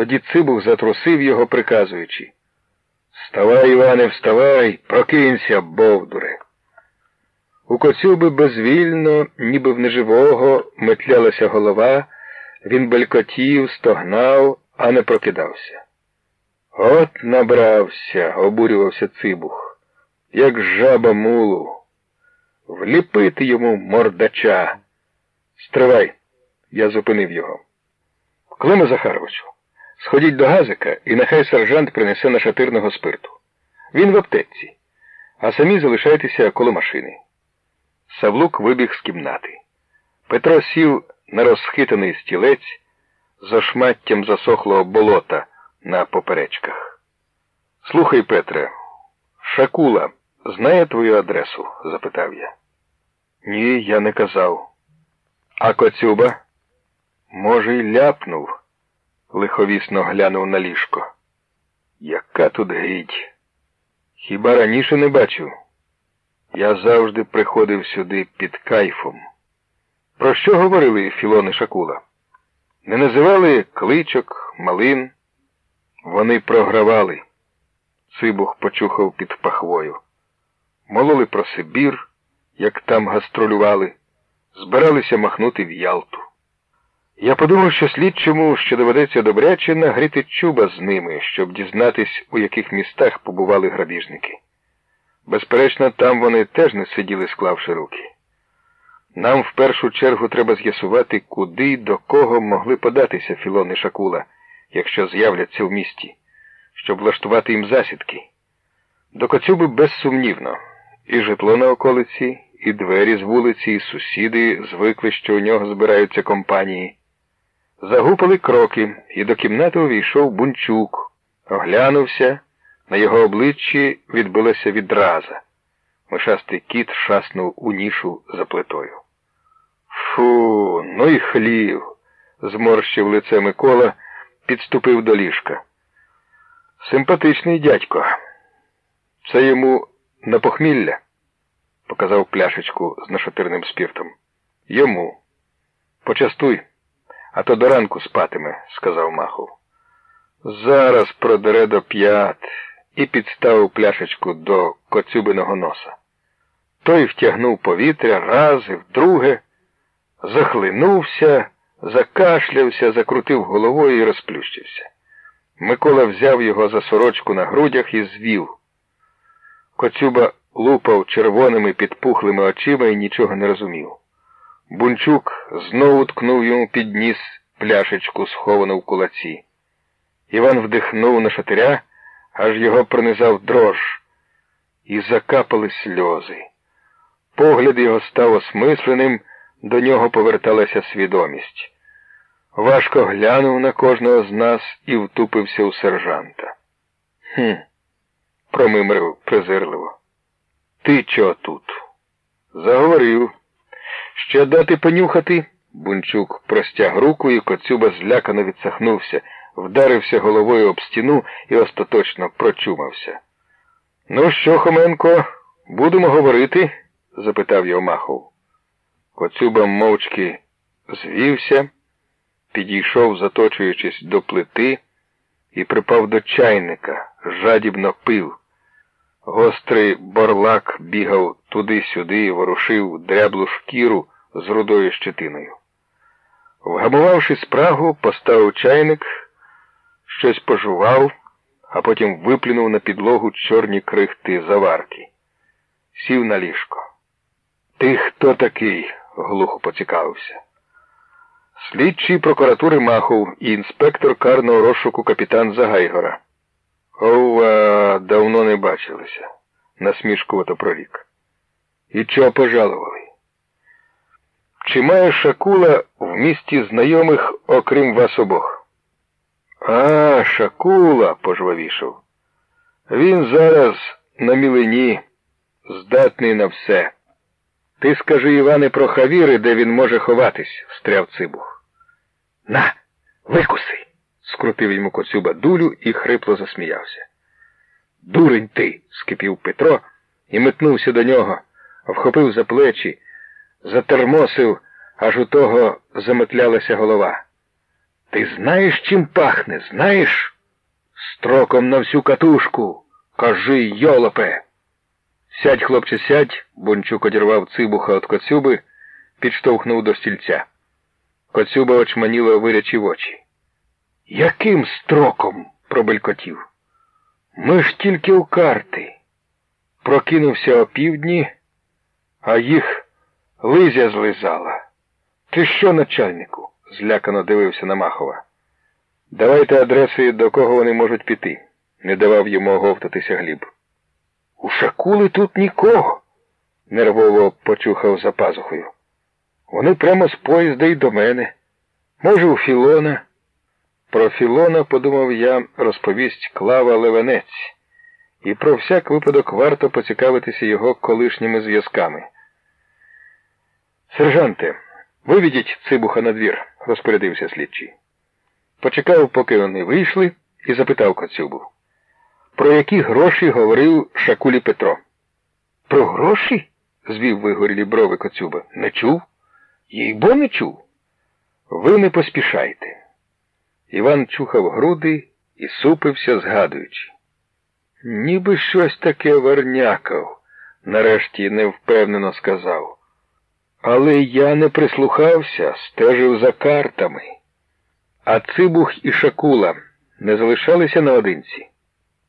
Тоді цибух затрусив його, приказуючи Вставай, Іване, вставай, прокинься, бовдуре. У коцюби безвільно, ніби в неживого, метлялася голова, він белькотів, стогнав, а не прокидався. От набрався, обурювався цибух, як жаба мулу. Вліпити йому мордача. Стривай, я зупинив його. Климе Захаровичу, сходіть до газика і нехай сержант принесе нашатирного спирту. Він в аптеці, а самі залишайтеся коло машини. Савлук вибіг з кімнати. Петро сів на розхитаний стілець за шматтям засохлого болота на поперечках. Слухай, Петре, Шакула знає твою адресу? запитав я. Ні, я не казав. А коцюба? Може, й ляпнув, лиховісно глянув на ліжко. Яка тут гидь? Хіба раніше не бачив? Я завжди приходив сюди під кайфом. Про що говорили Філон і Шакула? Не називали кличок, малин. Вони програвали. Цибух почухав під пахвою. Мололи про Сибір, як там гастролювали, збиралися махнути в Ялту. Я подумав, що слідчому, що доведеться добряче нагріти чуба з ними, щоб дізнатись, у яких містах побували грабіжники. Безперечно, там вони теж не сиділи, склавши руки. Нам в першу чергу треба з'ясувати, куди до кого могли податися Філон і Шакула, якщо з'являться в місті, щоб влаштувати їм засідки. До Коцюби безсумнівно, і житло на околиці, і двері з вулиці, і сусіди звикли, що у нього збираються компанії. Загупали кроки, і до кімнати увійшов бунчук, оглянувся. На його обличчі відбилася відраза. Мишастий кіт шаснув у нішу за плитою. Фу, ну й хлів, зморщив лице Микола, підступив до ліжка. Симпатичний дядько. Це йому на похмілля, показав пляшечку з нашатирним спіртом. Йому. Почастуй, а то до ранку спатиме, сказав Махов. Зараз продере до п'ят і підставив пляшечку до коцюбиного носа. Той втягнув повітря раз і вдруге, захлинувся, закашлявся, закрутив головою і розплющився. Микола взяв його за сорочку на грудях і звів. Коцюба лупав червоними підпухлими очима і нічого не розумів. Бунчук знову ткнув йому під ніс пляшечку, сховану в кулаці. Іван вдихнув на шатиря, аж його пронизав дрож, і закапали сльози. Погляд його став осмисленим, до нього поверталася свідомість. Важко глянув на кожного з нас і втупився у сержанта. Хм, промимрив презирливо. Ти чого тут? Заговорив. Ще дати понюхати? Бунчук простяг руку і коцюба злякано відсахнувся, вдарився головою об стіну і остаточно прочумався. Ну що, Хоменко, будемо говорити? запитав його Махов. Коцюба мовчки звівся, підійшов, заточуючись до плити, і припав до чайника, жадібно пив. Гострий борлак бігав туди-сюди ворушив дряблу шкіру з рудою щетиною. Вгамувавши спрагу, поставив чайник, щось пожував, а потім виплюнув на підлогу чорні крихти заварки. Сів на ліжко. Ти хто такий? глухо поцікавився. Слідчий прокуратури Махов і інспектор карного розшуку капітан Загайгора. Ова, давно не бачилися, насмішкувато прорік. І чого пожалували? Чи має Шакула в місті знайомих, окрім вас обох? А, Шакула, пожвавішав. Він зараз на мілині, здатний на все. Ти скажи, Іване, про хавіри, де він може ховатись, встряв цибух. На, викуси, скрутив йому коцюба дулю і хрипло засміявся. Дурень ти, скипів Петро і метнувся до нього, вхопив за плечі, затермосив, аж у того заметлялася голова. Ти знаєш, чим пахне, знаєш? Строком на всю катушку. Кажи, йолопе. Сядь, хлопче, сядь, Бончук одірвав цибуха від коцюби, підштовхнув до стільця. Коцюба очманіло вирячив очі. Яким строком? пробелькотів. Ми ж тільки у карти. Прокинувся опівдні, а їх лизя злизала. Ти що, начальнику? злякано дивився на Махова. Давайте адреси, до кого вони можуть піти, не давав йому оговтатися Гліб. У шакули тут нікого, нервово почухав за пазухою. Вони прямо з поїзда й до мене. Може, у Філона. Про Філона, подумав я, розповість Клава Левенець, і про всяк випадок варто поцікавитися його колишніми зв'язками. Сержанте, виведіть цибуха на двір, розпорядився слідчий. Почекав, поки вони вийшли, і запитав Коцюбу. Про які гроші говорив Шакулі Петро? Про гроші? звів вигорілі брови Коцюба. Не чув? Їй бо не чув. Ви не поспішайте. Іван чухав груди і супився, згадуючи. Ніби щось таке вернякав, нарешті невпевнено сказав. Але я не прислухався, стежив за картами. А Цибух і Шакула не залишалися наодинці.